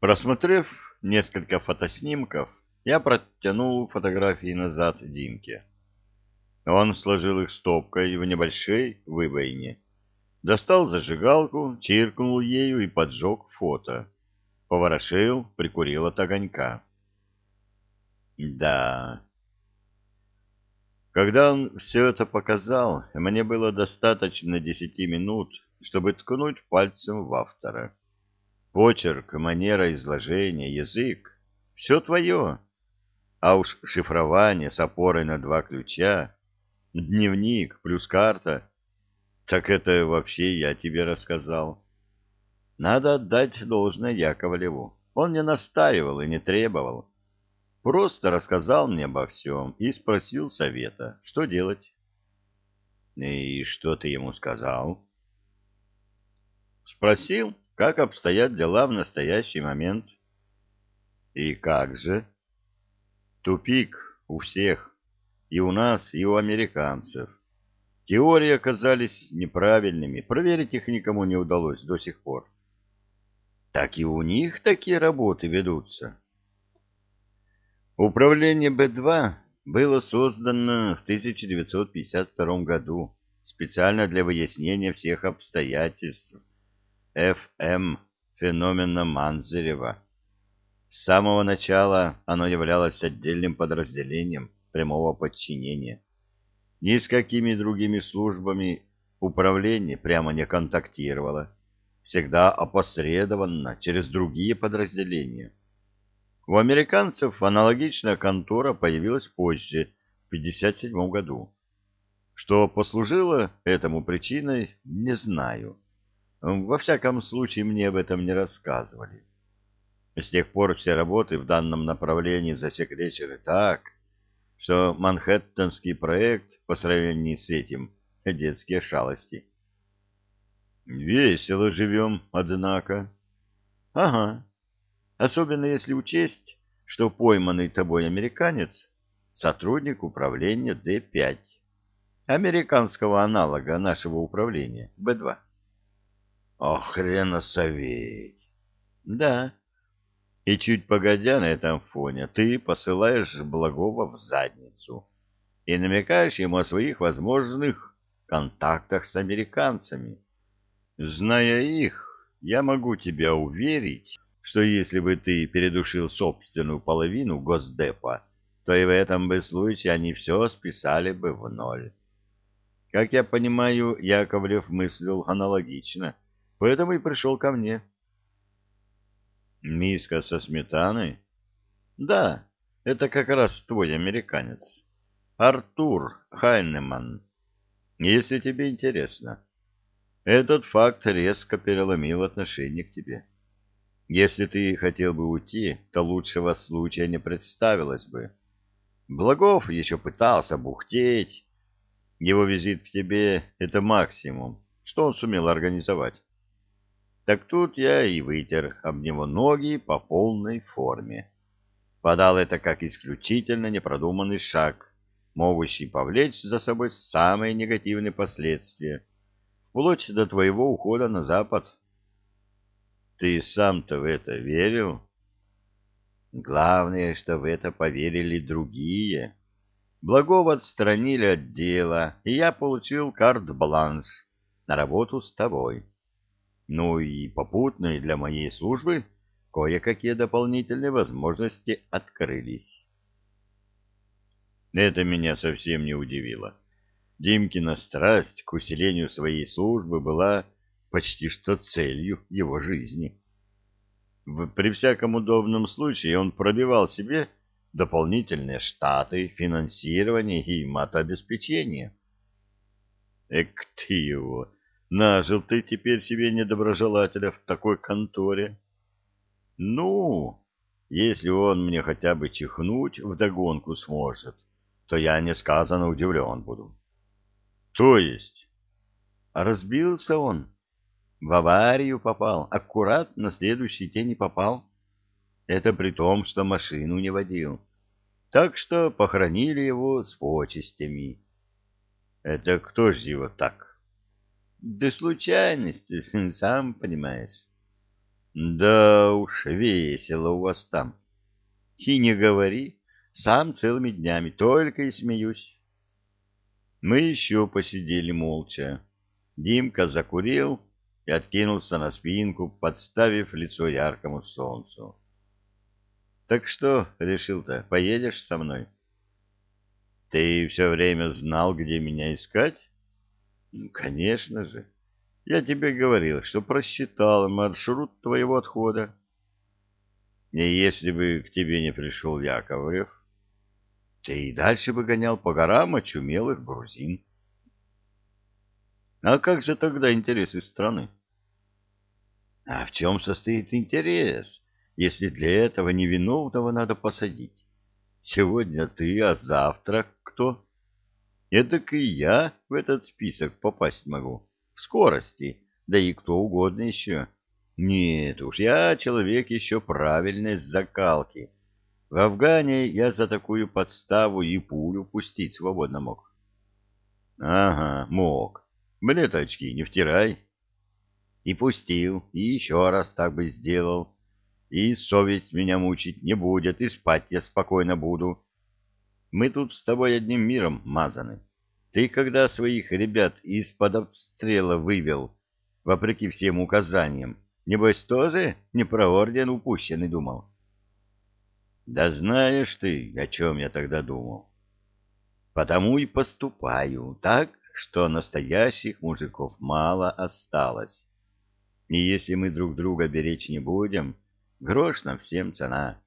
Просмотрев несколько фотоснимков, я протянул фотографии назад Димке. Он сложил их стопкой в небольшой выбоине. Достал зажигалку, чиркнул ею и поджег фото. Поворошил, прикурил от огонька. Да. Когда он все это показал, мне было достаточно десяти минут, чтобы ткнуть пальцем в автора. Почерк, манера изложения, язык — все твое. А уж шифрование с опорой на два ключа, дневник плюс карта — так это вообще я тебе рассказал. Надо отдать должное Яковлеву. Он не настаивал и не требовал. Просто рассказал мне обо всем и спросил совета, что делать. — И что ты ему сказал? — Спросил, как обстоят дела в настоящий момент. И как же? Тупик у всех, и у нас, и у американцев. Теории оказались неправильными, проверить их никому не удалось до сих пор. Так и у них такие работы ведутся. Управление Б-2 было создано в 1952 году специально для выяснения всех обстоятельств Ф.М. феномена Манзарева. С самого начала оно являлось отдельным подразделением прямого подчинения. Ни с какими другими службами управление прямо не контактировало, всегда опосредованно через другие подразделения. У американцев аналогичная контора появилась позже, в 1957 году. Что послужило этому причиной, не знаю. Во всяком случае, мне об этом не рассказывали. С тех пор все работы в данном направлении засекречены так, что Манхэттенский проект по сравнению с этим — детские шалости. Весело живем, однако. Ага. Особенно если учесть, что пойманный тобой американец — сотрудник управления Д-5, американского аналога нашего управления Б-2. Охренасоветь! Да. И чуть погодя на этом фоне, ты посылаешь благого в задницу и намекаешь ему о своих возможных контактах с американцами. Зная их, я могу тебя уверить, что если бы ты передушил собственную половину Госдепа, то и в этом бы случае они все списали бы в ноль. Как я понимаю, Яковлев мыслил аналогично — Поэтому и пришел ко мне. Миска со сметаной? Да, это как раз твой американец. Артур Хайнеман. Если тебе интересно. Этот факт резко переломил отношение к тебе. Если ты хотел бы уйти, то лучшего случая не представилось бы. Благов еще пытался бухтеть. Его визит к тебе — это максимум, что он сумел организовать. Так тут я и вытер об него ноги по полной форме. Подал это как исключительно непродуманный шаг, могущий повлечь за собой самые негативные последствия, вплоть до твоего ухода на запад. Ты сам-то в это верил? Главное, что в это поверили другие. Благого отстранили от дела, и я получил карт-бланш на работу с тобой. Ну и попутно и для моей службы кое-какие дополнительные возможности открылись. Это меня совсем не удивило. Димкина страсть к усилению своей службы была почти что целью его жизни. При всяком удобном случае он пробивал себе дополнительные штаты, финансирование и матообеспечение. Эк ты его! Нажил ты теперь себе недоброжелателя в такой конторе. Ну, если он мне хотя бы чихнуть вдогонку сможет, то я несказанно удивлен буду. То есть? Разбился он. В аварию попал, аккурат на следующий день и попал. Это при том, что машину не водил. Так что похоронили его с почестями. Это кто же его так? Да случайность, сам понимаешь. Да уж, весело у вас там. И не говори, сам целыми днями только и смеюсь. Мы еще посидели молча. Димка закурил и откинулся на спинку, подставив лицо яркому солнцу. — Так что, решил-то, поедешь со мной? — Ты все время знал, где меня искать? — Конечно же. Я тебе говорил, что просчитал маршрут твоего отхода. И если бы к тебе не пришел Яковлев, ты и дальше бы гонял по горам очумелых грузин. А как же тогда интересы страны? А в чем состоит интерес, если для этого невиновного надо посадить? Сегодня ты, а завтра кто? Эдак и я в этот список попасть могу в скорости, да и кто угодно еще. Нет уж, я человек еще правильной закалки. В Афгане я за такую подставу и пулю пустить свободно мог. Ага, мог. Мне-то очки не втирай. И пустил, и еще раз так бы сделал. И совесть меня мучить не будет, и спать я спокойно буду. Мы тут с тобой одним миром мазаны. Ты когда своих ребят из-под обстрела вывел, вопреки всем указаниям, небось тоже не про орден упущенный думал? Да знаешь ты, о чем я тогда думал. Потому и поступаю так, что настоящих мужиков мало осталось. И если мы друг друга беречь не будем, грош нам всем цена.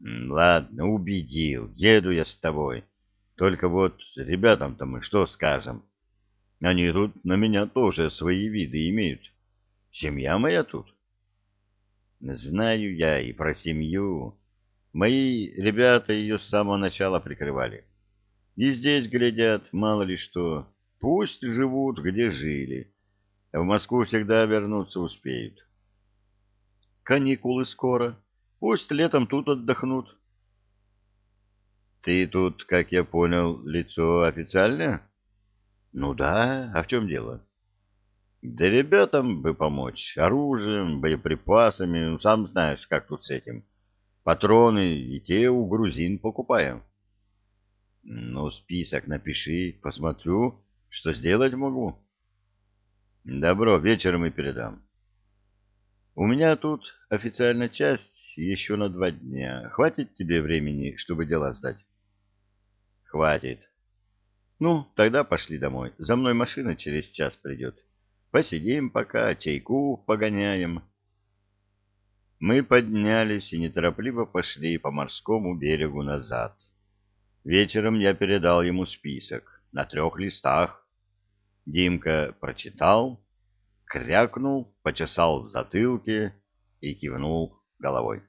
Ладно, убедил, еду я с тобой. Только вот ребятам-то мы что скажем? Они тут на меня тоже свои виды имеют. Семья моя тут. Знаю я и про семью. Мои ребята ее с самого начала прикрывали. И здесь глядят, мало ли что. Пусть живут, где жили. В Москву всегда вернуться успеют. Каникулы скоро. Пусть летом тут отдохнут. Ты тут, как я понял, лицо официальное? Ну да, а в чем дело? Да ребятам бы помочь, оружием, боеприпасами, ну, сам знаешь, как тут с этим. Патроны и те у грузин покупаем. Ну, список напиши, посмотрю, что сделать могу. Добро, вечером и передам. У меня тут официальная часть еще на два дня. Хватит тебе времени, чтобы дела сдать? Хватит. Ну, тогда пошли домой. За мной машина через час придет. Посидим пока, чайку погоняем. Мы поднялись и неторопливо пошли по морскому берегу назад. Вечером я передал ему список на трех листах. Димка прочитал, крякнул, почесал в затылке и кивнул головой.